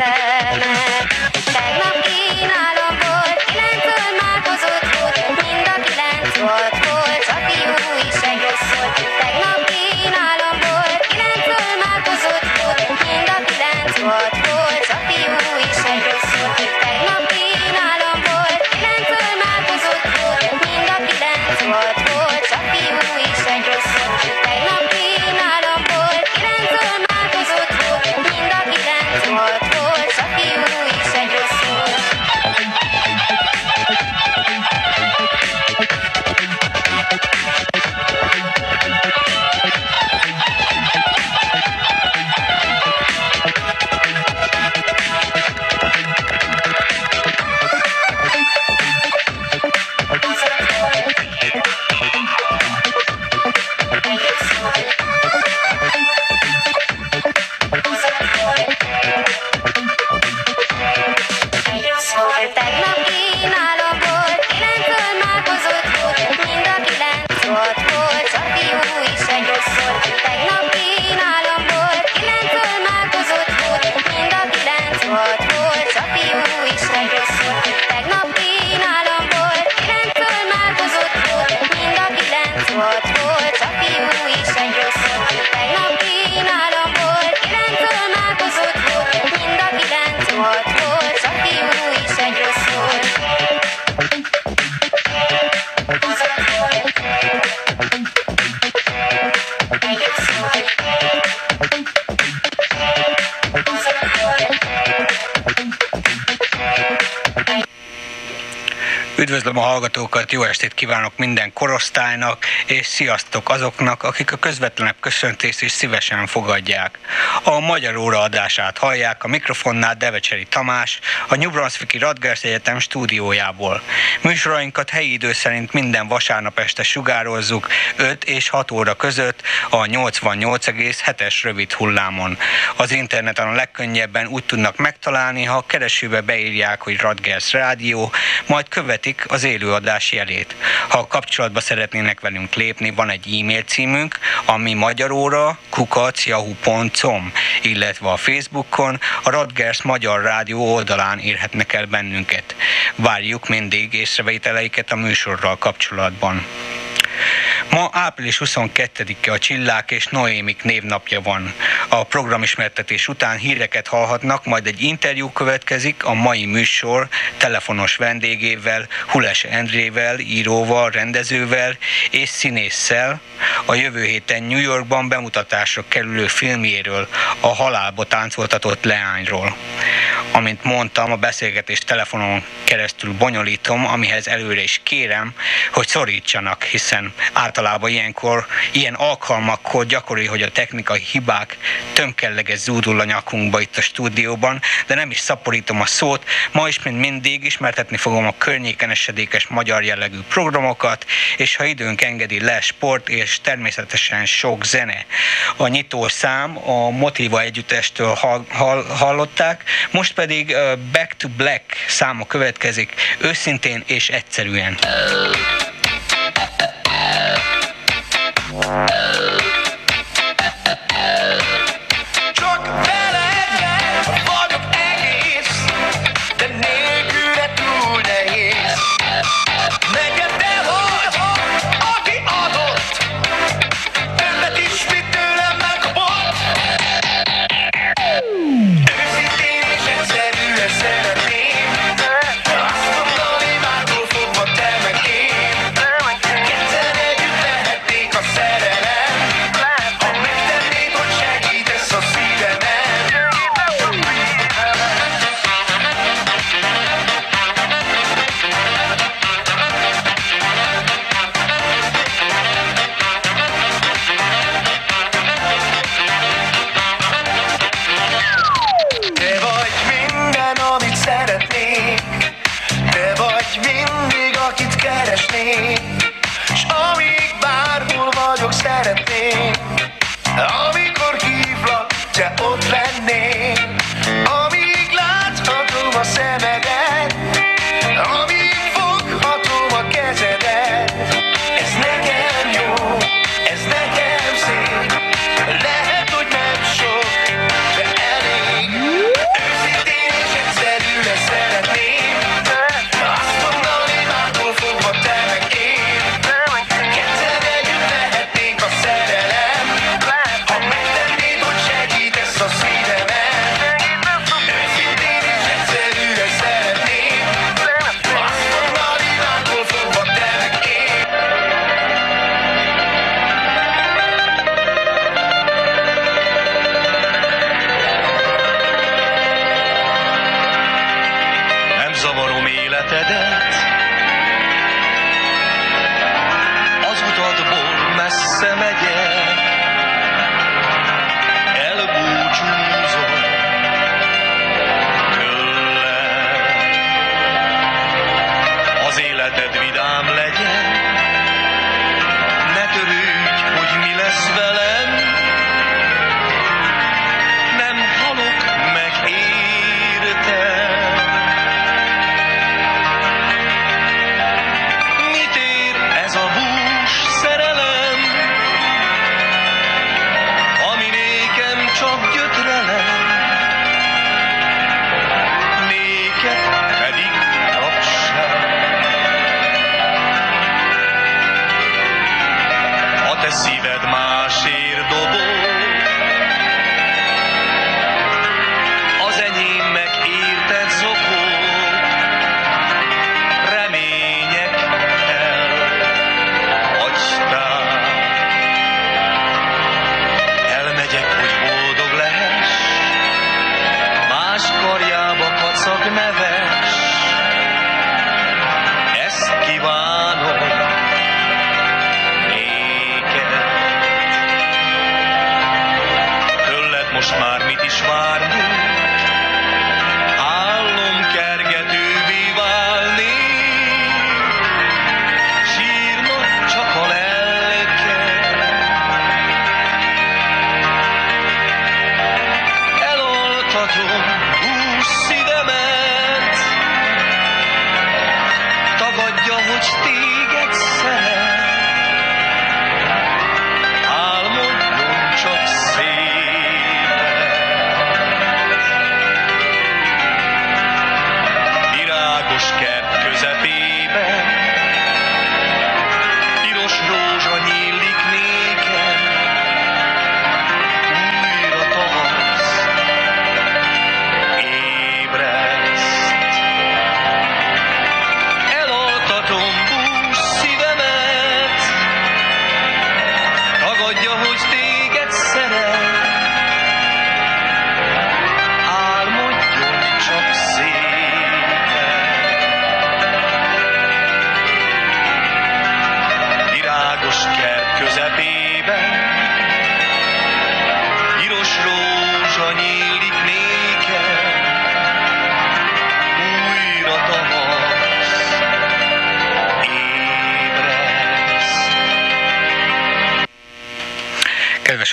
Yeah. Thank you. Üdvözlöm a hallgatókat, jó estét kívánok minden korosztálynak, és sziasztok azoknak, akik a közvetlenebb köszöntést is szívesen fogadják. A Magyar Óra adását hallják a mikrofonnál Devecseri Tamás, a New Brunswicki Radgers Egyetem stúdiójából. Műsorainkat helyi idő szerint minden vasárnap este sugározzuk 5 és 6 óra között a 88,7-es rövid hullámon. Az interneten a legkönnyebben úgy tudnak megtalálni, ha keresőbe beírják, hogy Radgers Rádió, majd követik az élőadás jelét. Ha kapcsolatba szeretnének velünk lépni, van egy e-mail címünk, ami magyaróra kukacjahu.com, illetve a Facebookon a Radgers Magyar Rádió oldalán érhetnek el bennünket. Várjuk mindig észrevételeiket a műsorral kapcsolatban. Ma április 22-e a Csillák és Noémik névnapja van. A programismertetés után híreket hallhatnak, majd egy interjú következik a mai műsor telefonos vendégével, Hules Endrével, íróval, rendezővel és színésszel a jövő héten New Yorkban bemutatásra kerülő filmjéről, a halálba táncoltatott leányról. Amint mondtam, a beszélgetést telefonon keresztül bonyolítom, amihez előre is kérem, hogy szorítsanak, hiszen általában ilyenkor, ilyen alkalmakkor gyakori, hogy a technikai hibák tömkelleges zúdul a nyakunkba itt a stúdióban, de nem is szaporítom a szót. Ma is, mint mindig, ismertetni fogom a környéken esedékes magyar jellegű programokat, és ha időnk engedi, lesz sport, és természetesen sok zene. A nyitó szám a Motiva együttestől hall, hall, hallották, most pedig Back to Black száma következik, őszintén és egyszerűen. Thank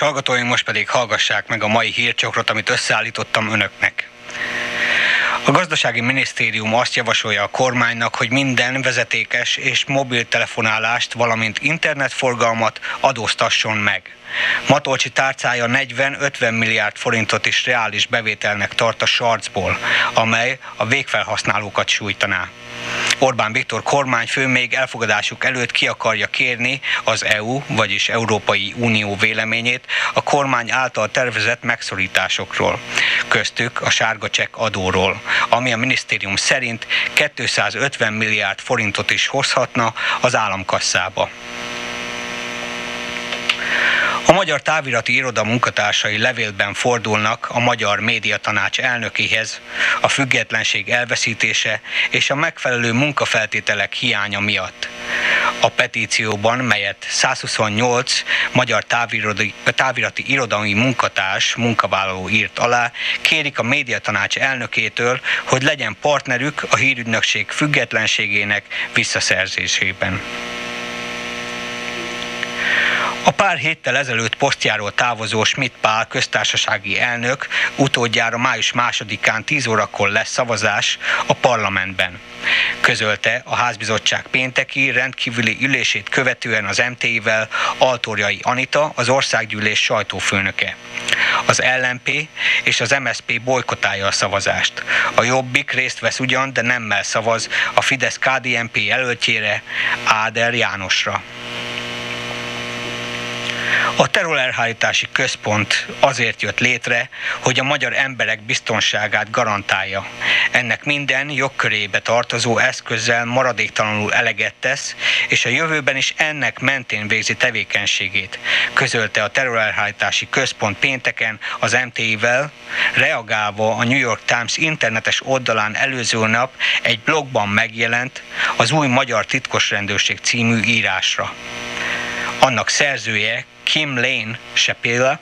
hallgatóink, most pedig hallgassák meg a mai hírcsokrot, amit összeállítottam önöknek. A gazdasági minisztérium azt javasolja a kormánynak, hogy minden vezetékes és mobiltelefonálást, valamint internetforgalmat adóztasson meg. Matolcsi tárcája 40-50 milliárd forintot is reális bevételnek tart a sarcból, amely a végfelhasználókat sújtaná. Orbán Viktor kormányfő még elfogadásuk előtt ki akarja kérni az EU, vagyis Európai Unió véleményét a kormány által tervezett megszorításokról, köztük a sárga csekk adóról, ami a minisztérium szerint 250 milliárd forintot is hozhatna az államkasszába. Magyar Távirati Iroda munkatársai levélben fordulnak a Magyar Médiatanács elnökéhez a függetlenség elveszítése és a megfelelő munkafeltételek hiánya miatt. A petícióban, melyet 128 magyar távirati, távirati munkatárs, munkavállaló írt alá, kérik a médiatanács elnökétől, hogy legyen partnerük a hírügynökség függetlenségének visszaszerzésében. A pár héttel ezelőtt posztjáról távozó Schmidt Pál köztársasági elnök utódjára május másodikán 10 órakor lesz szavazás a parlamentben. Közölte a házbizottság pénteki rendkívüli ülését követően az MT-vel Altorjai Anita, az országgyűlés sajtófőnöke. Az LNP és az MSP bolykotálja a szavazást. A Jobbik részt vesz ugyan, de nemmel szavaz a Fidesz-KDNP jelöltjére, Áder Jánosra. A terrorelhárítási központ azért jött létre, hogy a magyar emberek biztonságát garantálja. Ennek minden jogkörébe tartozó eszközzel maradéktalanul eleget tesz, és a jövőben is ennek mentén végzi tevékenységét, közölte a terrorelhárítási központ pénteken az MTI-vel, reagálva a New York Times internetes oldalán előző nap egy blogban megjelent az új magyar titkosrendőrség című írásra. Annak szerzője Kim Lane Shapira,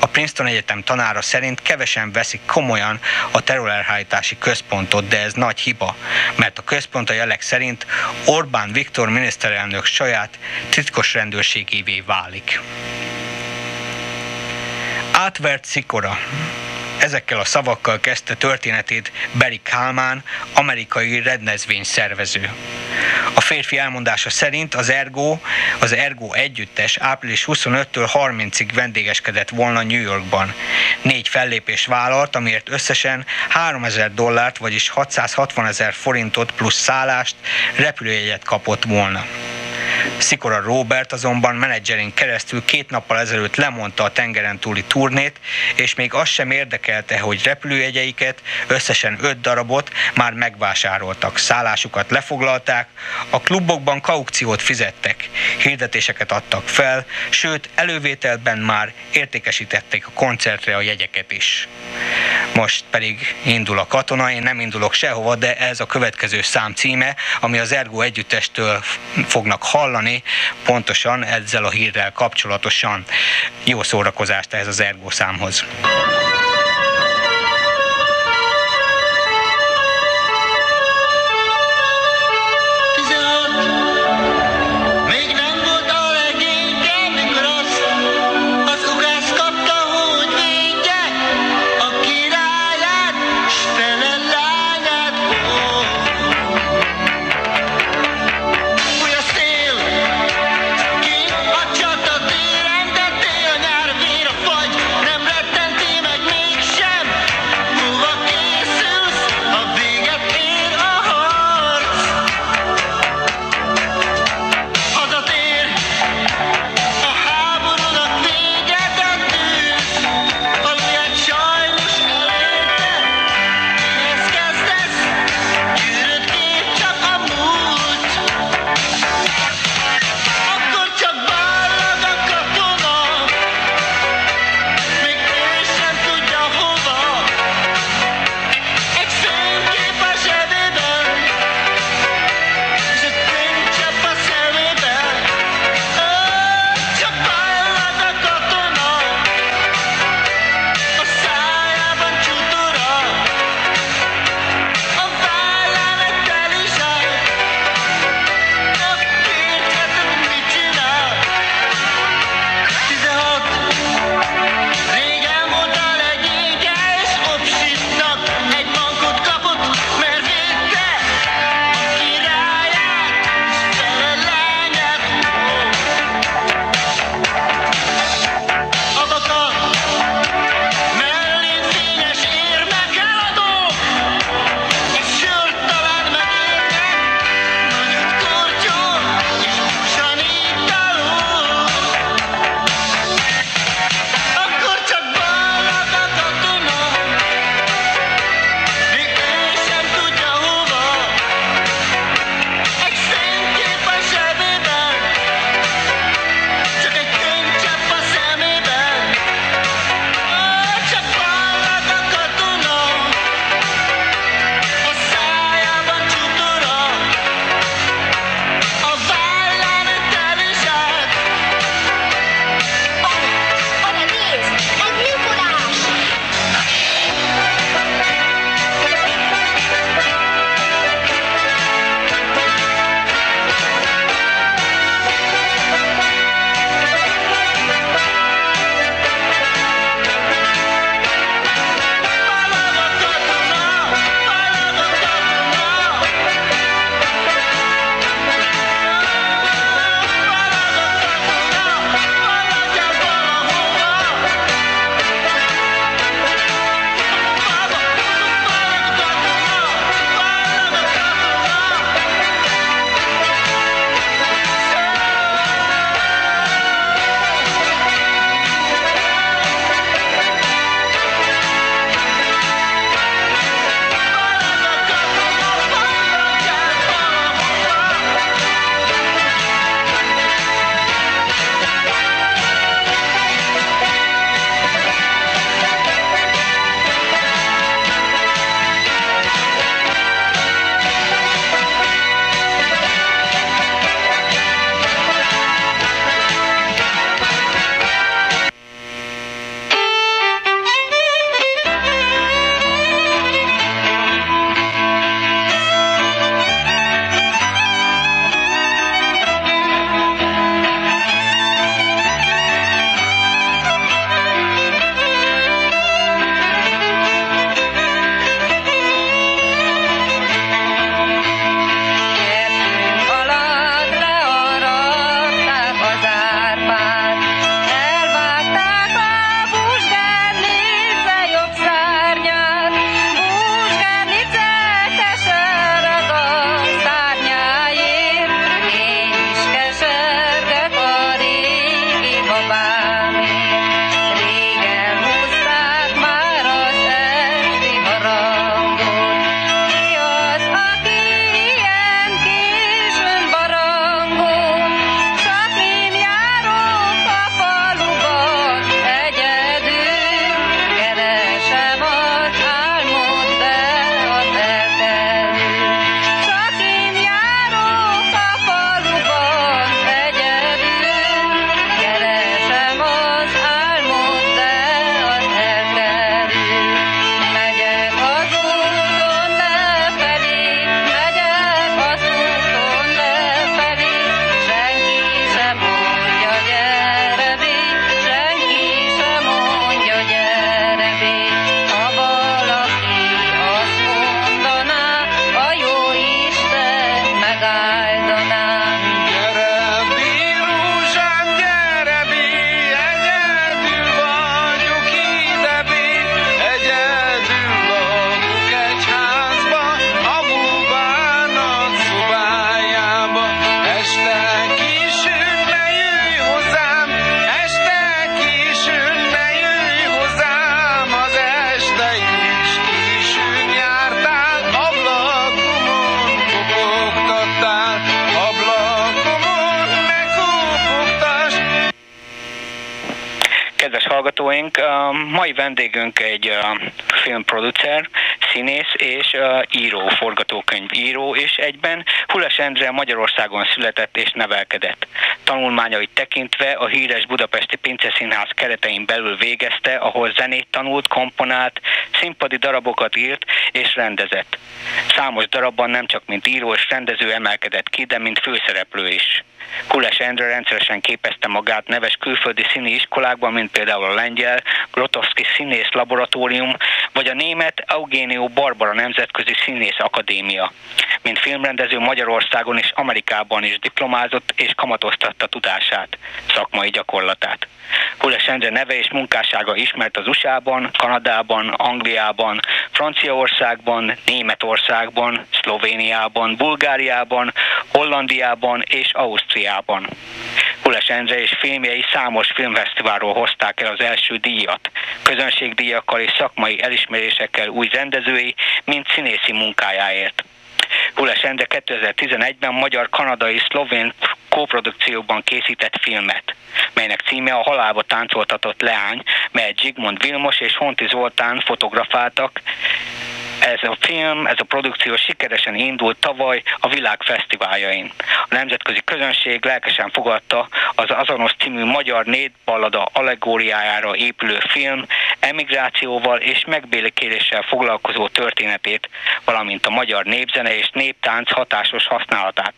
a Princeton Egyetem tanára szerint kevesen veszik komolyan a terrorelhárítási központot, de ez nagy hiba, mert a központ a jelek szerint Orbán Viktor miniszterelnök saját titkos rendőrségévé válik. Átvert Szikora Ezekkel a szavakkal kezdte történetét Barry Kálmán, amerikai rendezvény szervező. A férfi elmondása szerint az Ergo, az Ergo együttes április 25-től 30-ig vendégeskedett volna New Yorkban. Négy fellépés vállalt, amiért összesen 3000 dollárt, vagyis 660 ezer forintot plusz szállást, repülőjegyet kapott volna. Szikora Robert azonban menedzserén keresztül két nappal ezelőtt lemondta a tengeren túli turnét, és még az sem érdekelte, hogy repülőjegyeiket, összesen öt darabot már megvásároltak, szállásukat lefoglalták, a klubokban kaukciót fizettek, hirdetéseket adtak fel, sőt elővételben már értékesítették a koncertre a jegyeket is. Most pedig indul a katona, én nem indulok sehova, de ez a következő szám címe, ami az Ergo együttestől fognak hallani, pontosan ezzel a hírrel kapcsolatosan. Jó szórakozást ehhez az Ergo számhoz. Mai vendégünk egy filmproducer, színész és író, forgatókönyvíró, és egyben Hules Endre Magyarországon született és nevelkedett. Tanulmányait tekintve a híres budapesti Pinceszínház keretein belül végezte, ahol zenét tanult, komponált, színpadi darabokat írt és rendezett. Számos darabban nem csak mint író és rendező emelkedett ki, de mint főszereplő is. Kules Endre rendszeresen képezte magát neves külföldi színi iskolákban, mint például a lengyel Grotowski Színész Laboratórium, vagy a német Eugenio Barbara Nemzetközi Színész Akadémia. Mint filmrendező Magyarországon és Amerikában is diplomázott és kamatoztatta tudását, szakmai gyakorlatát. Kules Endre neve és munkássága ismert az USA-ban, Kanadában, Angliában, Franciaországban, Németországban, Szlovéniában, Bulgáriában, Hollandiában és Ausztriában. Kules Endre és filmjei számos filmfesztiválról hozták el az első díjat, közönségdíjakkal és szakmai elismerésekkel új rendezői, mint színészi munkájáért. Hules Endre 2011-ben magyar-kanadai szlovén kóprodukcióban készített filmet, melynek címe a Halálba táncoltatott leány, melyet Zsigmond Vilmos és Honti Zoltán fotografáltak, ez a film, ez a produkció sikeresen indult tavaly a világ fesztiváljain. A nemzetközi közönség lelkesen fogadta az azonos című magyar népballada allegóriájára épülő film emigrációval és megbélékéléssel foglalkozó történetét, valamint a magyar népzene és néptánc hatásos használatát.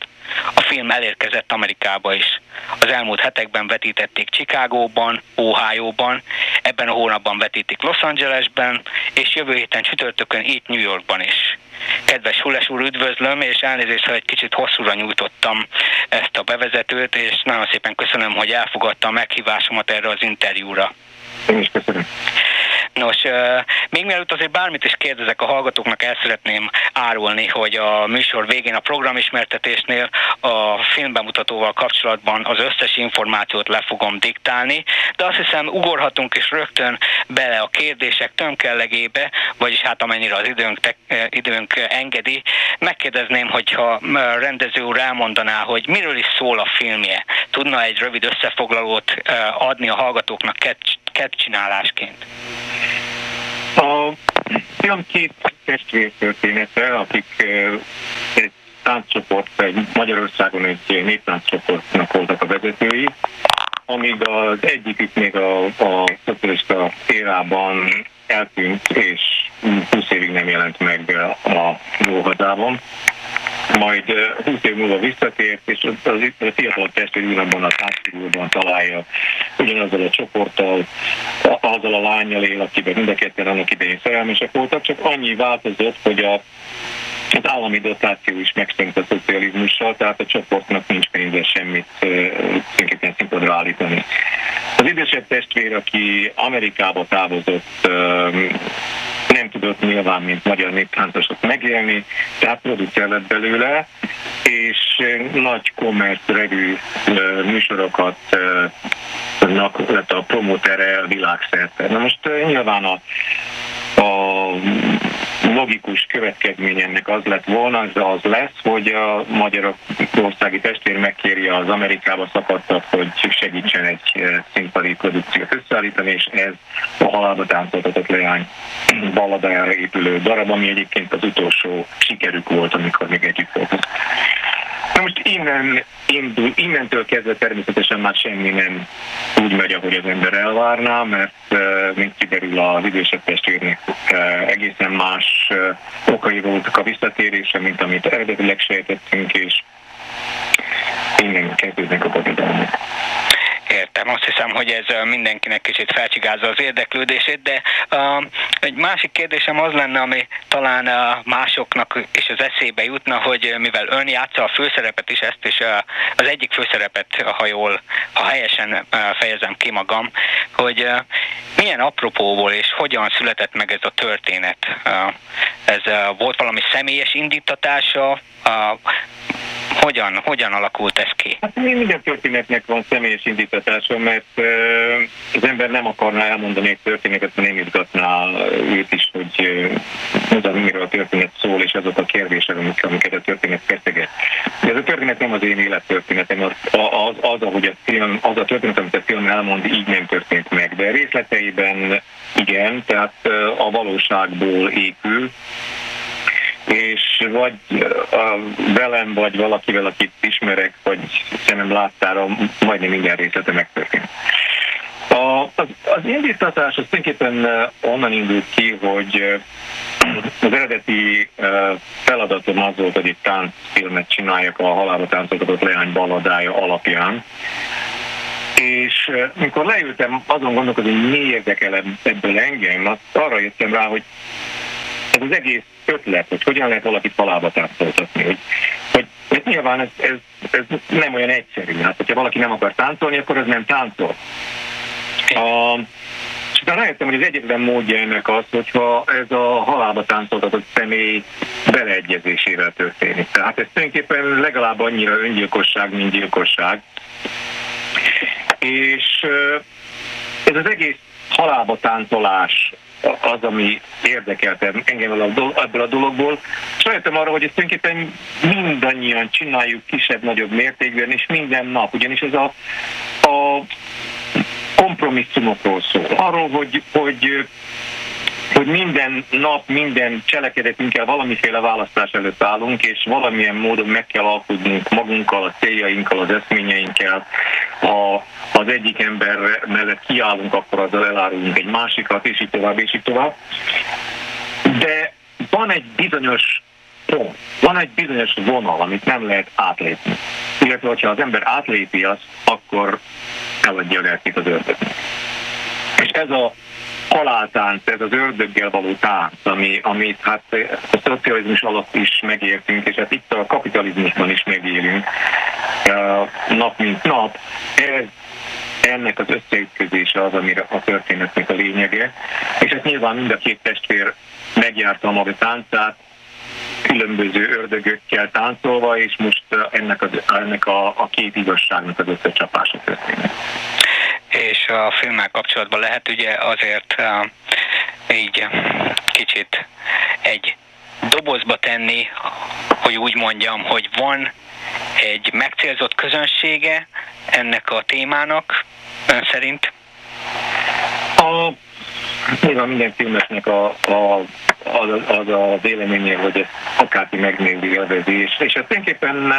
A film elérkezett Amerikába is. Az elmúlt hetekben vetítették Chicagóban, Ohio-ban, ebben a hónapban vetítik Los Angelesben, és jövő héten csütörtökön itt New Yorkban is. Kedves Hules úr, üdvözlöm, és elnézést, hogy egy kicsit hosszúra nyújtottam ezt a bevezetőt, és nagyon szépen köszönöm, hogy elfogadta a meghívásomat erre az interjúra. Én is köszönöm. Nos, még mielőtt azért bármit is kérdezek a hallgatóknak, el szeretném árulni, hogy a műsor végén a programismertetésnél a filmbemutatóval kapcsolatban az összes információt le fogom diktálni, de azt hiszem ugorhatunk is rögtön bele a kérdések tömkellegébe, vagyis hát amennyire az időnk, te, időnk engedi. Megkérdezném, hogyha rendező úr elmondaná, hogy miről is szól a filmje. Tudna egy rövid összefoglalót adni a hallgatóknak csinálásként? A film két testvér története, akik egy tánccsoport, Magyarországon egy néptánccsoportnak voltak a vezetői, amíg az egyikük még a, a szocialista érában eltűnt, és 20 évig nem jelent meg a Nóhazában majd 20 év múlva visszatért, és az, az, a fiatal testvér ugyanabban a társadalomban találja ugyanazzal a csoporttal, azzal a lányjal él, akiben mind a ketten annak idején szerelmesek voltak, csak annyi változott, hogy a az állami dotáció is megszűnt a szocializmussal, tehát a csoportnak nincs pénze semmit tulajdonképpen színpadra állítani. Az idősebb testvér, aki Amerikába távozott, nem tudott nyilván, mint magyar néptáncosok megélni, tehát producer lett belőle, és nagy kommercregű műsorokat lett a promotere világszerte. Na most nyilván a, a logikus következmény ennek az lett volna, de az lesz, hogy a magyarországi testvér megkéri az Amerikába szakadtat, hogy segítsen egy eh, színpadi produkciót összeállítani, és ez a halálba táncoltatott leány balladájára épülő darab, ami egyébként az utolsó sikerük volt, amikor még együtt voltak. Na most innen, indul, innentől kezdve természetesen már semmi nem úgy megy, ahogy az ember elvárná, mert mint kiderül az idősebb testvérnek egészen más okai voltak a visszatérése, mint amit eredetileg sejtettünk, és innen kezdődnek a bonyodalmak. Értem, azt hiszem, hogy ez mindenkinek kicsit felcsigázza az érdeklődését, de uh, egy másik kérdésem az lenne, ami talán uh, másoknak is az eszébe jutna, hogy mivel ön játsza a főszerepet is, ezt is uh, az egyik főszerepet, ha jól, ha helyesen uh, fejezem ki magam, hogy uh, milyen apropóból és hogyan született meg ez a történet. Uh, ez uh, volt valami személyes indítatása, uh, hogyan, hogyan alakult ez ki? Hát minden történetnek van személyes indítatása, mert az ember nem akarná elmondani egy történetet, mert nem izgatná őt is, hogy az, amiről a történet szól, és azok a kérdések, amiket a történet feszeget. Ez a történet nem azért én élettörténetem, az, az, az, ahogy a film, az a történet, amit a film elmond, így nem történt meg. De részleteiben igen, tehát a valóságból épül, és vagy a, velem, vagy valakivel, akit ismerek, vagy szemem láttára, majdnem minden részlete megtörtént. A, az, az indítatás az tulajdonképpen onnan indult ki, hogy az eredeti feladatom az volt, hogy egy táncfilmet csináljak a halálba táncoltatott leány baladája alapján. És mikor leültem azon gondolkodni, hogy mi érdekel ebből engem, azt arra jöttem rá, hogy ez az egész ötlet, hogy hogyan lehet valakit halába táncoltatni, hogy, hogy, hogy nyilván ez, ez, ez nem olyan egyszerű. Hát, hogyha valaki nem akar táncolni, akkor ez nem táncol. A, és utána rájöttem, hogy az egyetlen módja ennek az, hogyha ez a halálba táncoltatott személy beleegyezésével történik. Tehát ez tulajdonképpen legalább annyira öngyilkosság, mint gyilkosság. És ez az egész halálba táncolás az, ami érdekelt engem ebből a dologból. Rájöttem arra, hogy ezt tulajdonképpen mindannyian csináljuk kisebb-nagyobb mértékben, és minden nap. Ugyanis ez a, a kompromisszumokról szól. Arról, hogy, hogy hogy minden nap, minden cselekedetünkkel valamiféle választás előtt állunk, és valamilyen módon meg kell alkudnunk magunkkal, a céljainkkal, az eszményeinkkel. Ha az egyik ember mellett kiállunk, akkor azzal elárulunk egy másikat, és így tovább, és így tovább. De van egy bizonyos pont, van egy bizonyos vonal, amit nem lehet átlépni. Illetve, hogyha az ember átlépi azt, akkor eladja a lelkét az ördögnek. És ez a haláltánc, ez az ördöggel való tánc, ami, amit hát a szocializmus alatt is megértünk, és hát itt a kapitalizmusban is megélünk nap mint nap. Ez ennek az összeütközése az, amire a történetnek a lényege. És hát nyilván mind a két testvér megjárta a maga táncát, különböző ördögökkel táncolva, és most ennek, az, ennek a, a két igazságnak az összecsapása történik és a filmmel kapcsolatban lehet ugye azért így kicsit egy dobozba tenni, hogy úgy mondjam, hogy van egy megcélzott közönsége ennek a témának, ön szerint? A, nyilván minden filmesnek a, a, az, az a véleménye, hogy ezt akárki megnézi, élvezi, és, és tulajdonképpen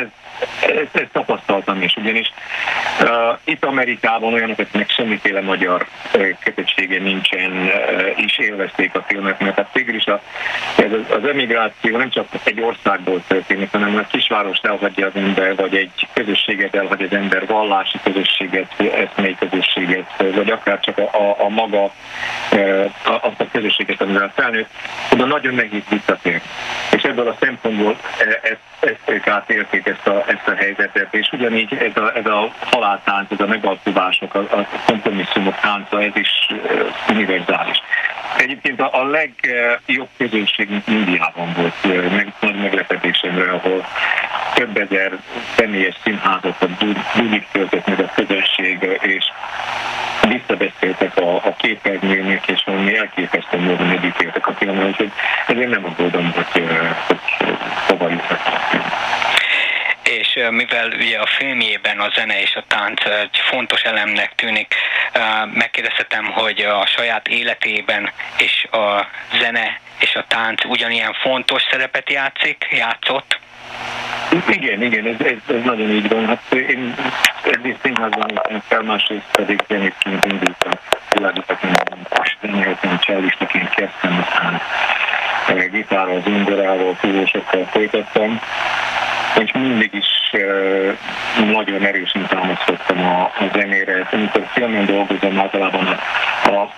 ez ezt, ezt tapasztaltam is, ugyanis uh, itt Amerikában olyanok, akiknek semmiféle magyar uh, kötöttsége nincsen, uh, is élvezték a filmet, mert hát végül is a, ez az, az emigráció nem csak egy országból történik, hanem a kisvárost elhagyja az ember, vagy egy közösséget elhagy az ember, vallási közösséget, eszmei közösséget, vagy akár csak a, a, a maga uh, azt a közösséget, amivel felnőtt, oda nagyon nehéz visszatérni. És ebből a szempontból ezt, ezt ők átélték ezt a, ezt a helyzetet, és ugyanígy ez a, ez a haláltánc, ez a megalkuvások, a, a kompromisszumok tánca, ez is uh, univerzális. Egyébként a, a legjobb közönség Indiában volt, meg, nagy meglepetésemre, ahol több ezer személyes színházat, budik töltött meg a közönség, és visszabeszéltek a, a képernyőnek, és valami elképesztő módon edítéltek a filmet, úgyhogy ezért nem aggódom, hogy, hogy jutottak és mivel ugye a filmjében a zene és a tánc egy fontos elemnek tűnik, megkérdezhetem, hogy a saját életében és a zene és a tánc ugyanilyen fontos szerepet játszik, játszott? Igen, igen, ez, ez, ez nagyon így van. Hát én egyrészt színházban jöttem fel, másrészt pedig zenészként indultam. Világítaként zenéltem, csellistaként kezdtem, aztán gitárral, zongorával, fúvósokkal folytattam és mindig is nagyon erősen támaszkodtam a, a zenére. Amikor filmen dolgozom, általában a, a,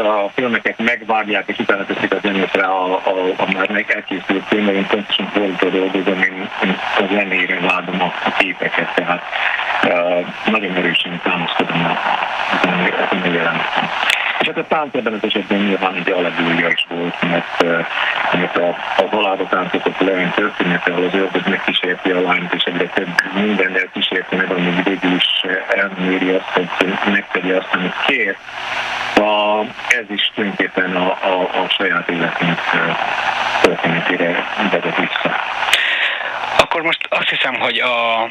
a filmeket megvágják, és utána teszik a zenére a, a, a már meg elkészült filmben, én pontosan fordítva dolgozom, én, én a zenére vágom a, a képeket, tehát uh, nagyon erősen támaszkodom a, a zenére. És hát a tánc ebben az esetben nyilván egy alegória is volt, mert, mert a, a halálba táncotott leány története, ahol az ördög megkísérti a lányt, és egyre több mindennel kísérti meg, amíg végül is elméri azt, hogy megtegye azt, amit kér. A, ez is tulajdonképpen a, a, a saját életünk történetére vezet vissza akkor most azt hiszem, hogy a,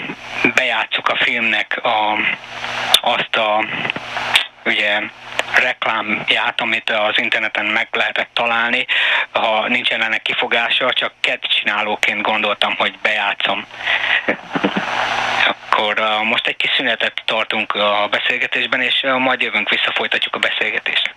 bejátszuk a filmnek a, azt a ugye reklámját, amit az interneten meg lehetett találni, ha nincsen ennek kifogása, csak csinálóként gondoltam, hogy bejátszom. Akkor uh, most egy kis szünetet tartunk a beszélgetésben, és uh, majd jövünk vissza, folytatjuk a beszélgetést.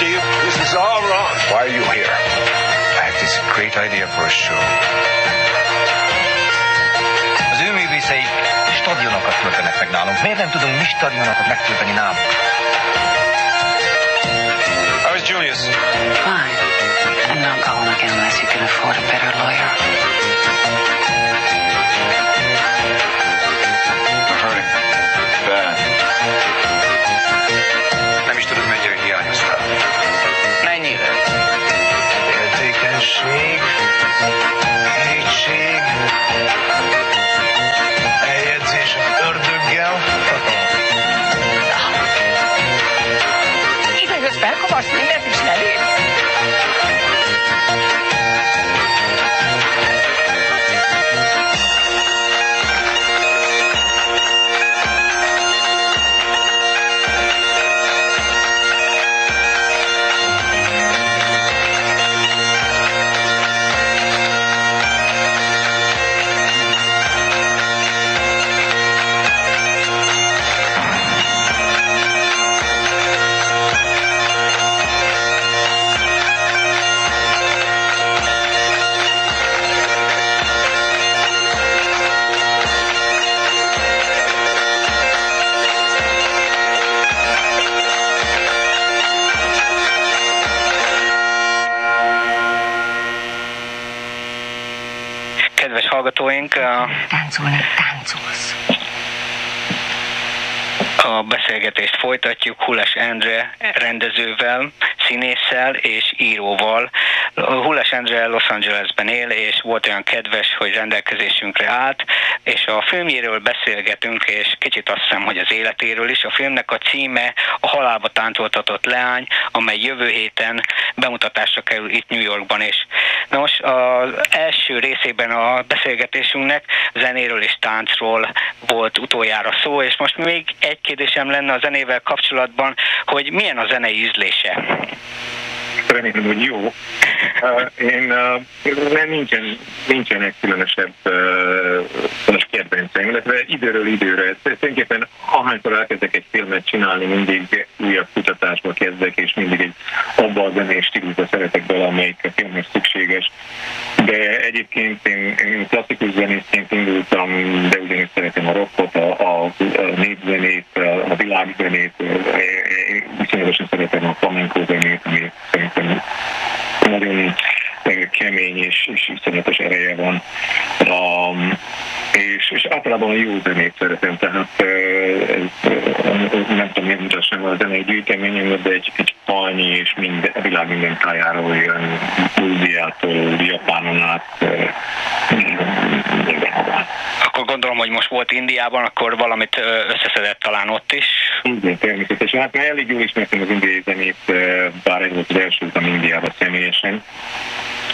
Steve. This is all wrong. Why are you here? I have this great idea for a show. Az ő művészei stadionokat töltenek meg nálunk. Miért nem tudunk mi stadionokat megtölteni nálunk? How's Julius? Fine. I'm not calling again unless you can afford a better lawyer. Hallgatóink. Táncolni, táncolsz. A beszélgetést folytatjuk Hules Endre rendezővel, színésszel és íróval. Hules Endre Los Angelesben él, és volt olyan kedves, hogy rendelkezésünkre állt, és a filmjéről beszélgetünk, és kicsit azt hiszem, hogy az életéről is. A filmnek a címe a halálba táncoltatott leány, amely jövő héten bemutatásra kerül itt New Yorkban is. Nos, az első részében a beszélgetésünknek zenéről és táncról volt utoljára szó, és most még egy kérdésem lenne a zenével kapcsolatban, hogy milyen a zenei ízlése? remélem, hogy jó. Én nem nincsen, nincsenek különösebb uh, kedvenceim, illetve időről időre. Tulajdonképpen ahányszor elkezdek egy filmet csinálni, mindig újabb kutatásba kezdek, és mindig egy abba a zenés stílusba szeretek bele, amelyik a filmhez szükséges. De egyébként én, én klasszikus zenészként indultam, de ugyanis szeretem a rockot, a, a, a népzenét, a, világzenét, viszonyatosan szeretem a flamenco zenét, ami szerintem nagyon and kemény és, és iszonyatos ereje van. Um, és, és általában jó zenét szeretem, tehát ez, nem tudom, miért mutassam a zenei gyűjteményem, de egy, egy palnyi és minden, a világ minden tájára olyan Grúziától, Japánon át mindenhová. Akkor gondolom hogy most volt Indiában, akkor valamit összeszedett talán ott is. Igen, természetesen. Hát elég jól ismertem az indiai zenét, bár ez volt az első Indiába személyesen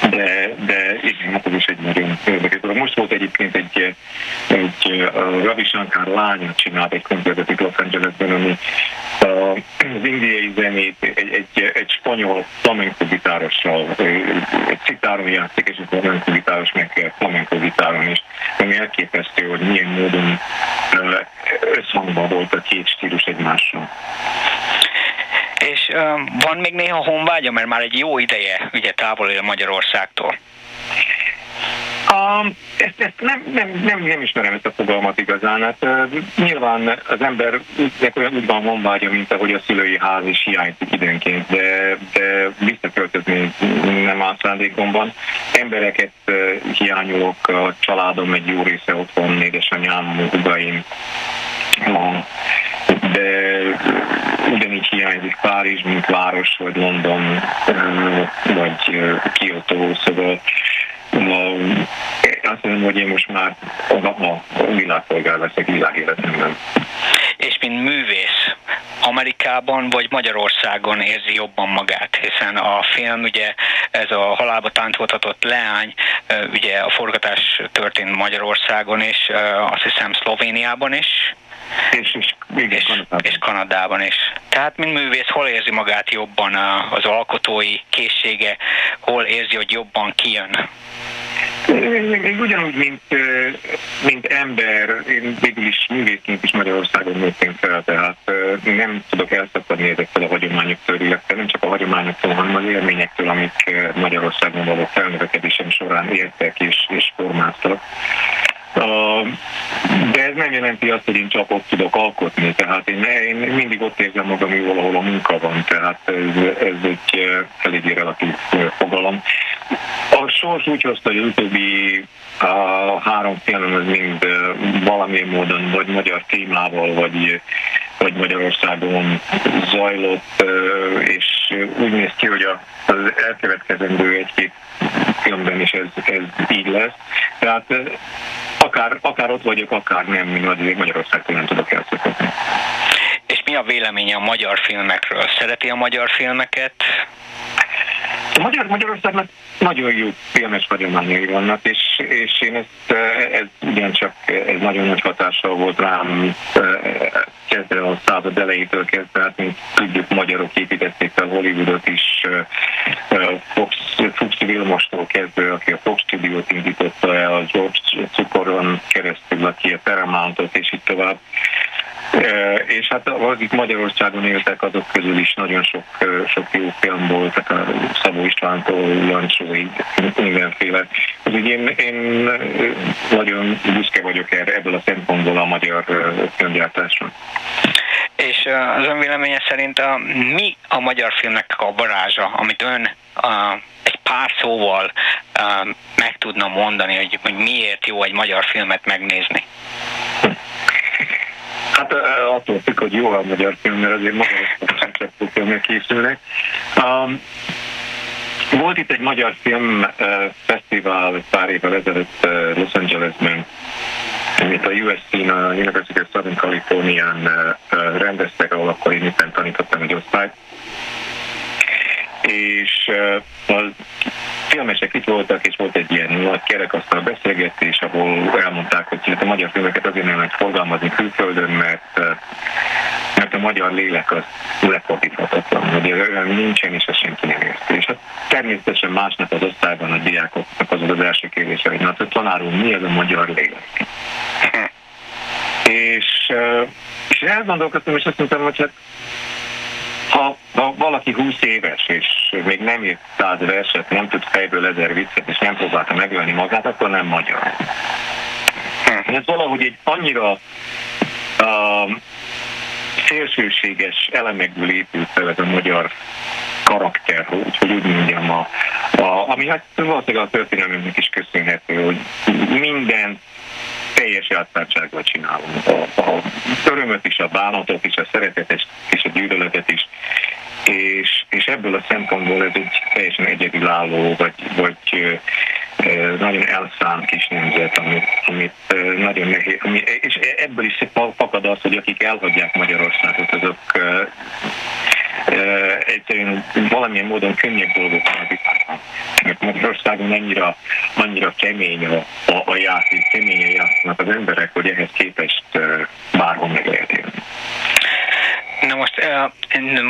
de, de igen, hát ez is egy nagyon érdekes dolog. Most volt egyébként egy, egy a Ravi Shankar lánya csinált egy koncertet itt Los Angelesben, ami az indiai zenét egy, egy, egy spanyol flamenco gitárossal, egy citáron játszik, és egy flamenco gitáros meg flamenco gitáron is, ami elképesztő, hogy milyen módon összhangban volt a két stílus egymással. Van még néha honvágya, mert már egy jó ideje ugye távol él Magyarországtól. Um, ezt, ezt nem, nem, nem, nem ismerem ezt a fogalmat igazán. Hát, uh, nyilván az ember olyan úgy van honvágya, mint ahogy a szülői ház is hiányzik időnként, de, de visszaköltözni nem áll szándékomban. Embereket uh, hiányolok, a családom egy jó része otthon, édesanyám, hugaim, de ugyanígy hiányzik Párizs, mint város, vagy London, vagy Kyoto, szóval azt mondom, hogy én most már a, a, világpolgár leszek világéletemben. És mint művész, Amerikában vagy Magyarországon érzi jobban magát, hiszen a film ugye ez a halálba táncoltatott leány, ugye a forgatás történt Magyarországon és azt hiszem Szlovéniában is, és, és, és, Kanadában. és Kanadában is. Tehát, mint művész, hol érzi magát jobban az alkotói készsége, hol érzi, hogy jobban kijön? Még ugyanúgy, mint, mint ember, én végül is művészként is Magyarországon nőttem fel, tehát nem tudok elszakadni ezektől a hagyományoktól, illetve nem csak a hagyományoktól, hanem az élményektől, amik Magyarországon való felnövekedésem során értek és, és formáltak. De ez nem jelenti azt, hogy én csak ott tudok alkotni, tehát én, én mindig ott érzem magam, hogy valahol a munka van, tehát ez, ez egy eléggé relatív fogalom. A sors úgy hozta, hogy az utóbbi a három film az mind valamilyen módon vagy magyar témával, vagy, vagy Magyarországon zajlott, és úgy néz ki, hogy az elkövetkezendő egy-két filmben is ez, ez így lesz. Tehát akár, akár ott vagyok, akár nem, mint Magyarországtól nem tudok elszakadni. És mi a véleménye a magyar filmekről? Szereti a magyar filmeket? A Magyar Magyarországnak nagyon jó filmes hagyományai vannak, és, és én ezt, ez ugyancsak ez nagyon nagy hatással volt rám kezdve a század elejétől kezdve, hát mint tudjuk, magyarok építették fel Hollywoodot is, Fox, Fuchs Vilmostól kezdve, aki a Fox Studiót indította el, a George Cukoron keresztül, aki a Paramountot, és így tovább. És hát akik Magyarországon éltek, azok közül is nagyon sok, sok jó film volt, tehát a Szabó Istvántól, Jancsóig, mindenféle. Úgyhogy én, én nagyon büszke vagyok erre, ebből a szempontból a magyar filmgyártásra. És az ön véleménye szerint a, mi a magyar filmnek a varázsa, amit ön a, egy pár szóval a, meg tudna mondani, hogy, hogy miért jó egy magyar filmet megnézni? Hát attól függ, hogy jó a magyar film, mert azért Magyarországon sem filmek készülnek. Um, volt itt egy magyar film uh, fesztivál pár évvel ezelőtt uh, Los Angelesben, amit a USC, a University of Southern california uh, rendeztek, ahol akkor én éppen tanítottam egy osztályt. És a filmesek itt voltak, és volt egy ilyen nagy kerekasztal beszélgetés, ahol elmondták, hogy hát a magyar filmeket azért nem lehet forgalmazni külföldön, mert, mert a magyar lélek az lefordíthatatlan, hogy olyan nincsen, és ezt senki nem érti. És hát természetesen másnap az osztályban a diákoknak az az első kérdése, hogy na, hát tanár úr, mi ez a magyar lélek? és, és elgondolkoztam, és azt mondtam, hogy hát ha, ha valaki 20 éves, és még nem írt száz verset, nem tud fejből ezer viccet, és nem próbálta megölni magát, akkor nem magyar. Hm. Ez valahogy egy annyira uh, szélsőséges elemekből épült fel ez a magyar karakter, hogy úgy mondjam, a, a, ami hát valószínűleg a történelmünknek is köszönhető, hogy minden teljes játszátsággal csinálunk. A, a örömöt is, a bánatot is, a szeretetet és a gyűlöletet is. És, és ebből a szempontból ez egy teljesen egyedülálló, vagy, vagy nagyon elszánt kis nemzet, amit, amit nagyon nehéz, ami, és ebből is fakad az, hogy akik elhagyják Magyarországot, azok egyszerűen valamilyen módon könnyebb dolgok van a Mert Magyarországon annyira, annyira kemény a, a, a játék, keményen játszanak az emberek, hogy ehhez képest bárhol meg lehet élni. Na most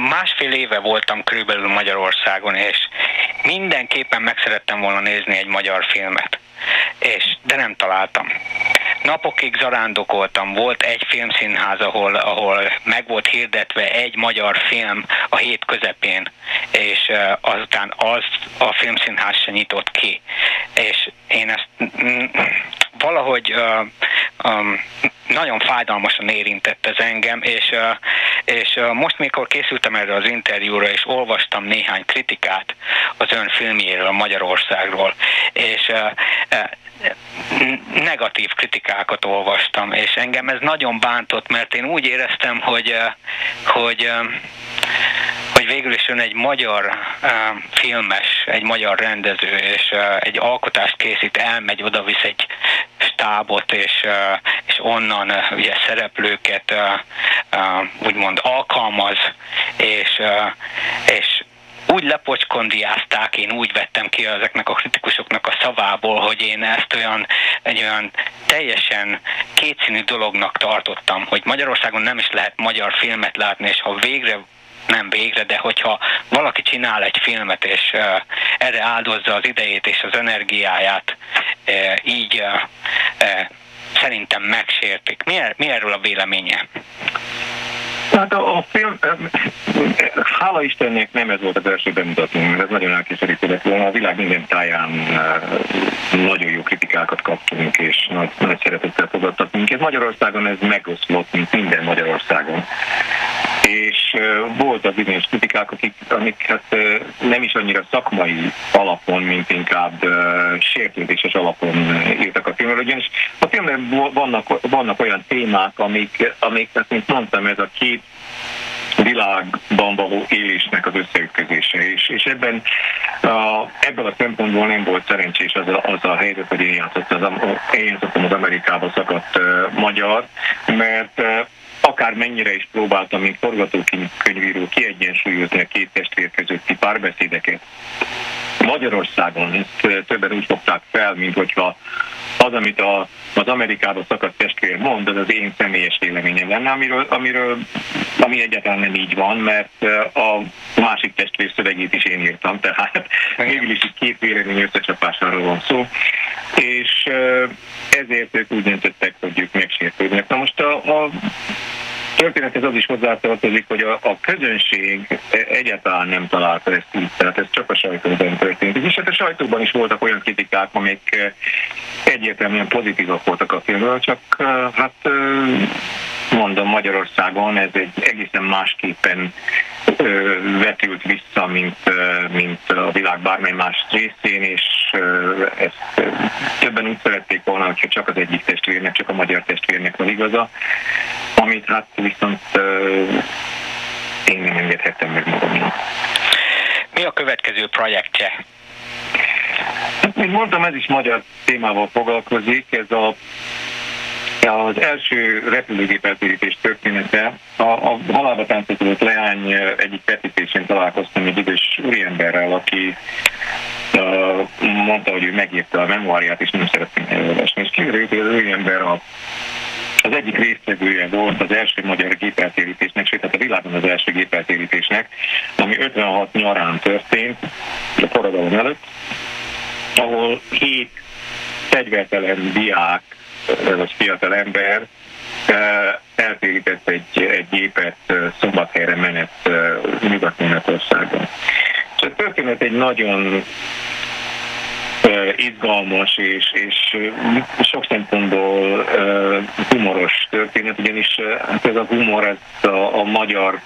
másfél éve voltam körülbelül Magyarországon, és mindenképpen meg szerettem volna nézni egy magyar filmet, és, de nem találtam. Napokig zarándokoltam, volt egy filmszínház, ahol, ahol meg volt hirdetve egy magyar film a hét közepén, és azután az a filmszínház se nyitott ki. És én ezt valahogy um, nagyon fájdalmasan érintett ez engem, és, és most, mikor készültem erre az interjúra, és olvastam néhány kritikát az ön filmjéről Magyarországról, és negatív kritikákat olvastam, és engem ez nagyon bántott, mert én úgy éreztem, hogy, hogy hogy végül is ön egy magyar uh, filmes, egy magyar rendező, és egy alkotást készít, elmegy, oda visz egy stábot, és, és onnan ugye szereplőket úgymond alkalmaz, és, és úgy lepocskondiázták, én úgy vettem ki ezeknek a kritikusoknak a szavából, hogy én ezt olyan, egy olyan teljesen kétszínű dolognak tartottam, hogy Magyarországon nem is lehet magyar filmet látni, és ha végre nem végre, de hogyha valaki csinál egy filmet, és uh, erre áldozza az idejét és az energiáját, uh, így uh, uh, szerintem megsértik. Mi, er, mi erről a véleménye? Hát a, a film, hála Istennek nem ez volt az első bemutató, mert ez nagyon elkísérítő lett volna. A világ minden táján nagyon jó kritikákat kaptunk, és nagy, nagy szeretettel fogadtak minket. Magyarországon ez megoszlott, mint minden Magyarországon és voltak bizonyos kritikák, akik, amik hát nem is annyira szakmai alapon, mint inkább sértődéses alapon írtak a filmről, ugyanis a filmben vannak, vannak olyan témák, amik, amik, hát, mint mondtam, ez a két világban való élésnek az összeütközése. És, és ebben a, ebből a szempontból nem volt szerencsés az a, az a helyzet, hogy én játszottam az, én játszottam az Amerikába szakadt magyar, mert akár mennyire is próbáltam, mint forgatókönyvíró kiegyensúlyozni a két testvér közötti párbeszédeket. Magyarországon ezt többen úgy fogták fel, mint hogyha az, amit a, az Amerikába szakadt testvér mond, az az én személyes véleményem lenne, amiről, amiről ami egyáltalán nem így van, mert a másik testvér szövegét is én írtam, tehát végül is két vélemény összecsapásáról van szó, és ezért ők úgy döntöttek, hogy ők megsértődnek. Na most a, a történethez az is hozzátartozik, hogy a, a közönség egyáltalán nem találta ezt így, tehát ez csak a sajtóban történt. És hát a sajtóban is voltak olyan kritikák, amik egyértelműen pozitívak voltak a filmről, csak hát mondom Magyarországon ez egy egészen másképpen vetült vissza, mint, mint a világ bármely más részén, és ezt többen úgy szerették volna, hogyha csak az egyik testvérnek, csak a magyar testvérnek van igaza, amit hát viszont én nem engedhettem meg magamnak. Mi a következő projektje? Hát, mint mondtam, ez is magyar témával foglalkozik, ez a az első repülőgép eltérítés története, a, a halálba táncolódott leány egyik petítésén találkoztam egy idős úriemberrel, aki uh, mondta, hogy ő megírta a memoáriát, és nem szeretném elolvasni. És kiderült, hogy az úriember a az egyik résztvevője volt az első magyar gépeltérítésnek, sőt, hát a világon az első gépeltérítésnek, ami 56 nyarán történt, a forradalom előtt, ahol hét fegyvertelen diák, vagy fiatal ember eltérített egy, egy gépet szombathelyre menet Nyugat-Németországban. És a történet egy nagyon izgalmas és, és sok szempontból humoros történet, ugyanis hát ez a humor, ez a, a magyar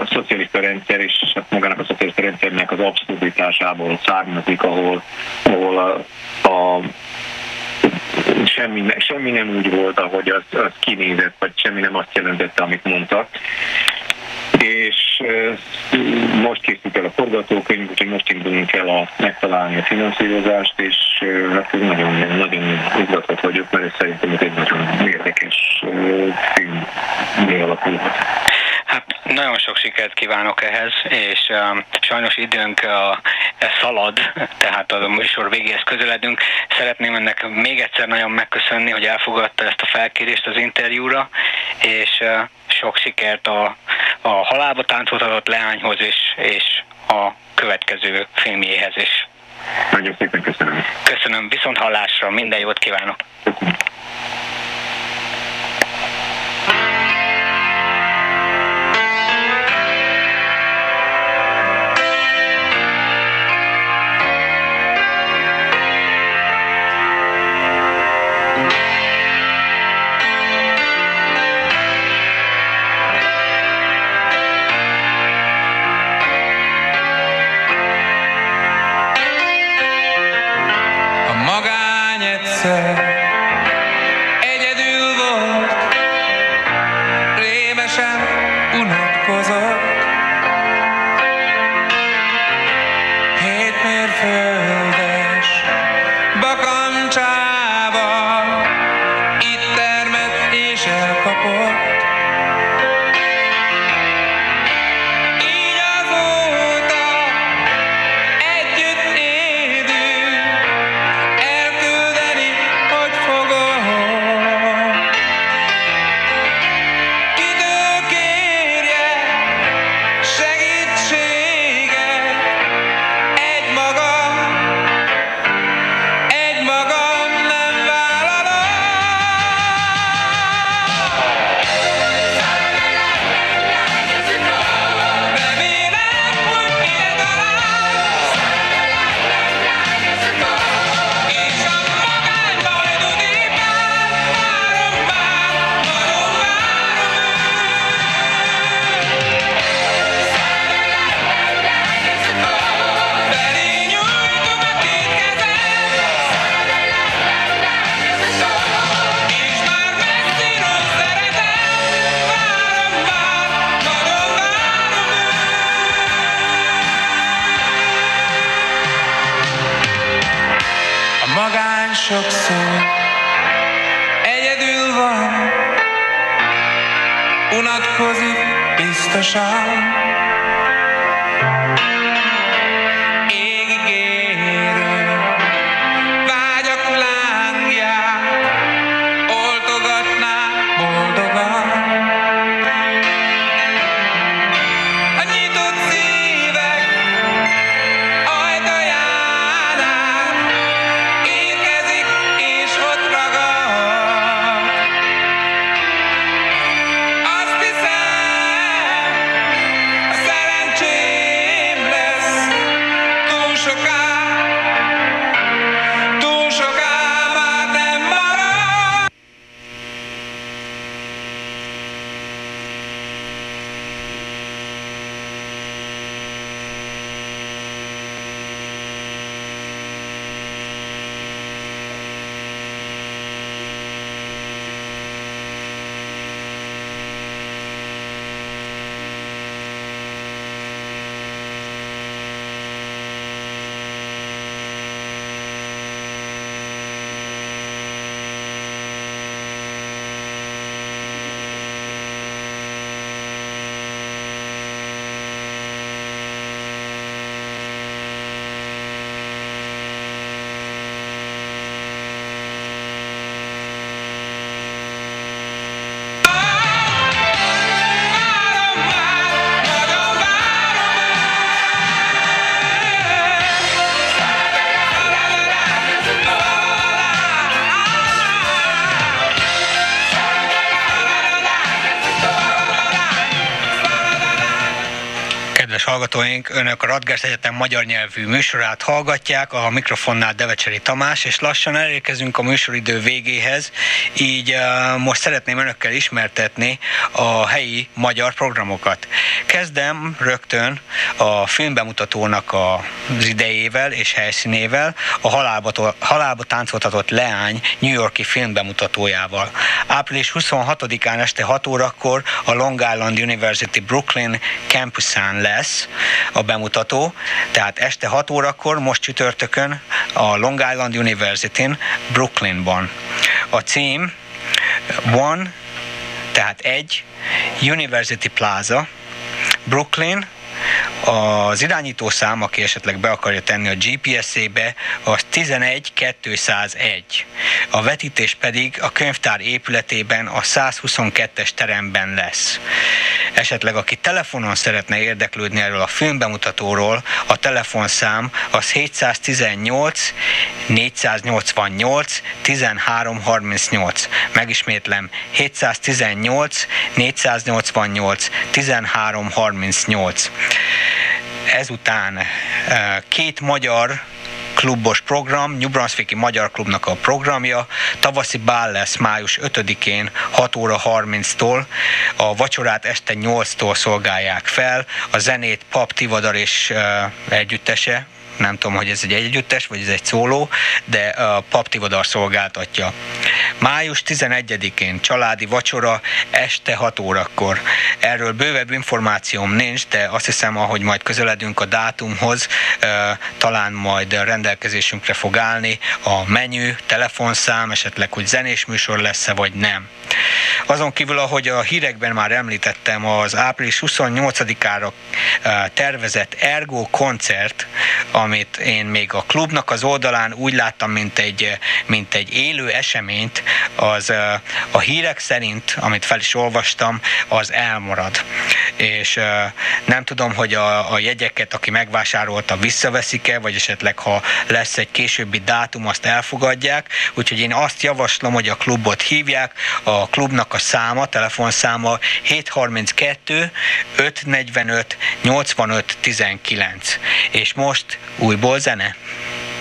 a szocialista rendszer és hát magának a szocialista rendszernek az abszurditásából származik, ahol, ahol a, a semmi, semmi nem úgy volt, ahogy az, az kinézett, vagy semmi nem azt jelentette, amit mondtak. és most készült el a forgatókönyv, úgyhogy most indulunk el a, megtalálni a finanszírozást, és hát nagyon, nagyon izgatott vagyok, mert szerintem ez egy nagyon érdekes film mi alakulhat. Hát nagyon sok sikert kívánok ehhez, és um, sajnos időnk uh, szalad, tehát a műsor végéhez közeledünk. Szeretném ennek még egyszer nagyon megköszönni, hogy elfogadta ezt a felkérést az interjúra, és uh, sok sikert a, a halálba táncoltatott leányhoz és, és a következő filmjéhez is. Nagyon szépen köszönöm. Köszönöm, viszont hallásra, minden jót kívánok. Köszönöm. Hallgatóink, Önök a Radgers Egyetem magyar nyelvű műsorát hallgatják, a mikrofonnál Devecseri Tamás, és lassan elérkezünk a műsoridő végéhez, így uh, most szeretném Önökkel ismertetni a helyi magyar programokat. Kezdem rögtön a filmbemutatónak az idejével és helyszínével, a halálba, halálba táncoltatott Leány New Yorki filmbemutatójával. Április 26-án este 6 órakor a Long Island University Brooklyn campusán lesz a bemutató, tehát este 6 órakor, most csütörtökön a Long Island University-n Brooklynban. A cím One, tehát egy, University Plaza, Brooklyn, az irányító szám, aki esetleg be akarja tenni a GPS-ébe, az 11201. A vetítés pedig a könyvtár épületében a 122-es teremben lesz. Esetleg aki telefonon szeretne érdeklődni erről a filmbemutatóról, a telefonszám az 718 488 1338. Megismétlem, 718 488 1338. Ezután két magyar klubos program, New Brunswicki Magyar Klubnak a programja. Tavaszi bál lesz május 5-én 6 óra 30-tól. A vacsorát este 8-tól szolgálják fel. A zenét Pap Tivadar és uh, együttese, nem tudom, hogy ez egy együttes, vagy ez egy szóló, de a Pap Tivadar szolgáltatja. Május 11-én családi vacsora este 6 órakor. Erről bővebb információm nincs, de azt hiszem, ahogy majd közeledünk a dátumhoz, talán majd rendelkezésünkre fog állni a menü, telefonszám, esetleg, hogy zenés műsor lesz-e, vagy nem. Azon kívül, ahogy a hírekben már említettem, az április 28-ára tervezett Ergo koncert, amit én még a klubnak az oldalán úgy láttam, mint egy, mint egy élő eseményt, az a hírek szerint, amit fel is olvastam, az elmarad. És nem tudom, hogy a, a jegyeket, aki megvásárolta, visszaveszik-e, vagy esetleg ha lesz egy későbbi dátum, azt elfogadják. Úgyhogy én azt javaslom, hogy a klubot hívják, a klubnak a száma, telefonszáma 732 545 85 19. És most újból zene. hallgatóink,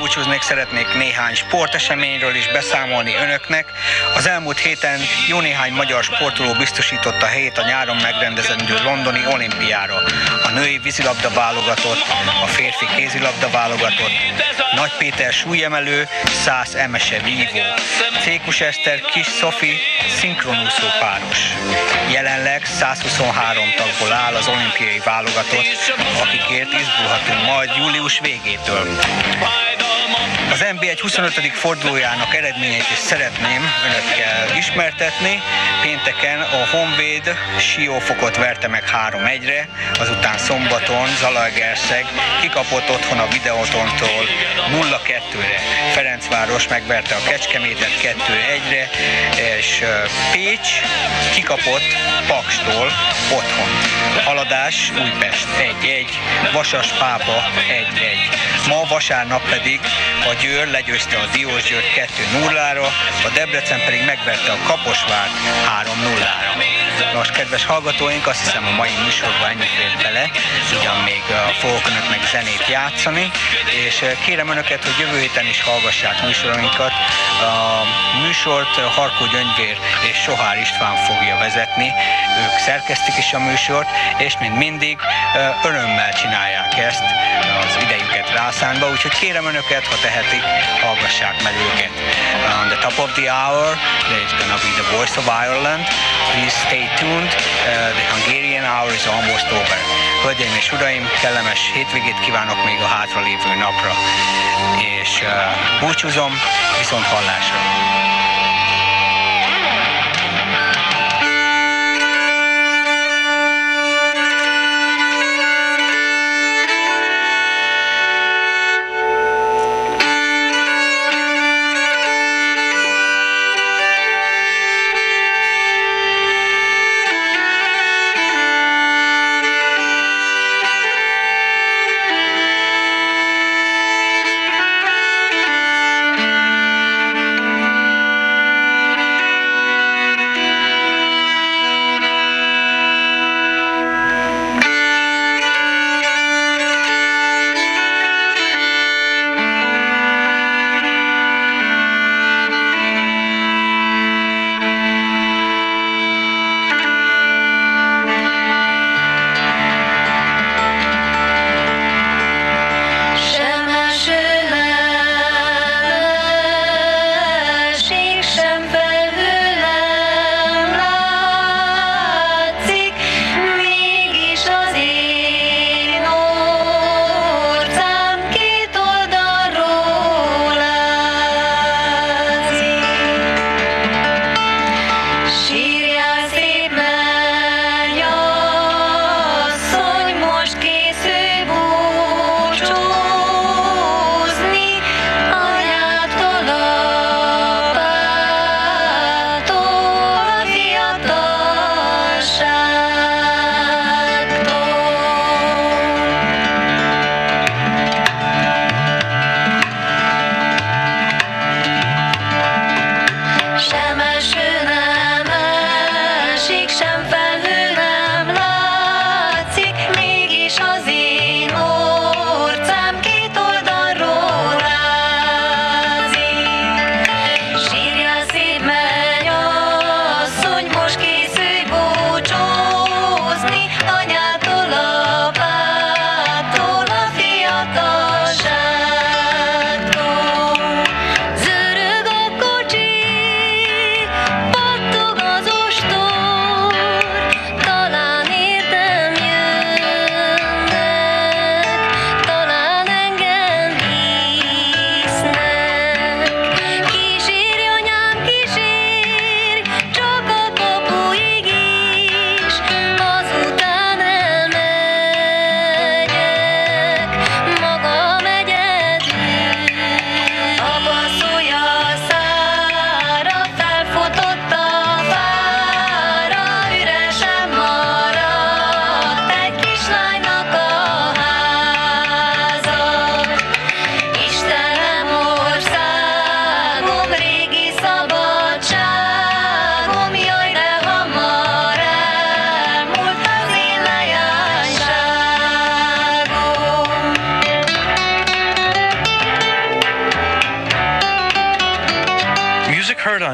elbúcsúznék, szeretnék néhány sporteseményről is beszámolni önöknek. Az elmúlt héten jó néhány magyar sportoló biztosította helyét a nyáron megrendezendő londoni olimpiára. A női vízilabda válogatott, a férfi kézilabda válogatott, Nagy Péter súlyemelő, Szász Emese vívó, Cékus Eszter, Kis Szofi, szinkronúszó páros. Jelenleg 123 tagból áll az olimpiai válogatott, akikért izgulhatunk majd július végétől. Az NB1 25. fordulójának eredményeit is szeretném önökkel ismertetni. Pénteken a Honvéd Siófokot verte meg 3-1-re, azután szombaton Zalaegerszeg kikapott otthon a Videotontól 0-2-re. Ferencváros megverte a Kecskemétet 2-1-re, és Pécs kikapott Pakstól otthon. Haladás Újpest 1-1, Vasas Pápa 1-1. Ma vasárnap pedig a Győr legyőzte a Diós Győrt 2-0-ra, a Debrecen pedig megverte a Kaposvárt 3-0-ra. Nos, kedves hallgatóink, azt hiszem a mai műsorban ennyi fért bele, ugyan még fogok önöknek zenét játszani, és kérem önöket, hogy jövő héten is hallgassák műsorainkat. A műsort Harkó Gyöngyvér és Sohár István fogja vezetni, ők szerkesztik is a műsort, és mint mindig örömmel csinálják ezt az idejüket rászánva, úgyhogy kérem önöket, ha tehetik, hallgassák meg őket. On the top of the hour, there is gonna be the voice of Ireland. Please stay tuned. Uh, the Hungarian hour is almost over. Hölgyeim és uraim, kellemes hétvégét kívánok még a hátralévő napra, és uh, búcsúzom, viszont hallásra.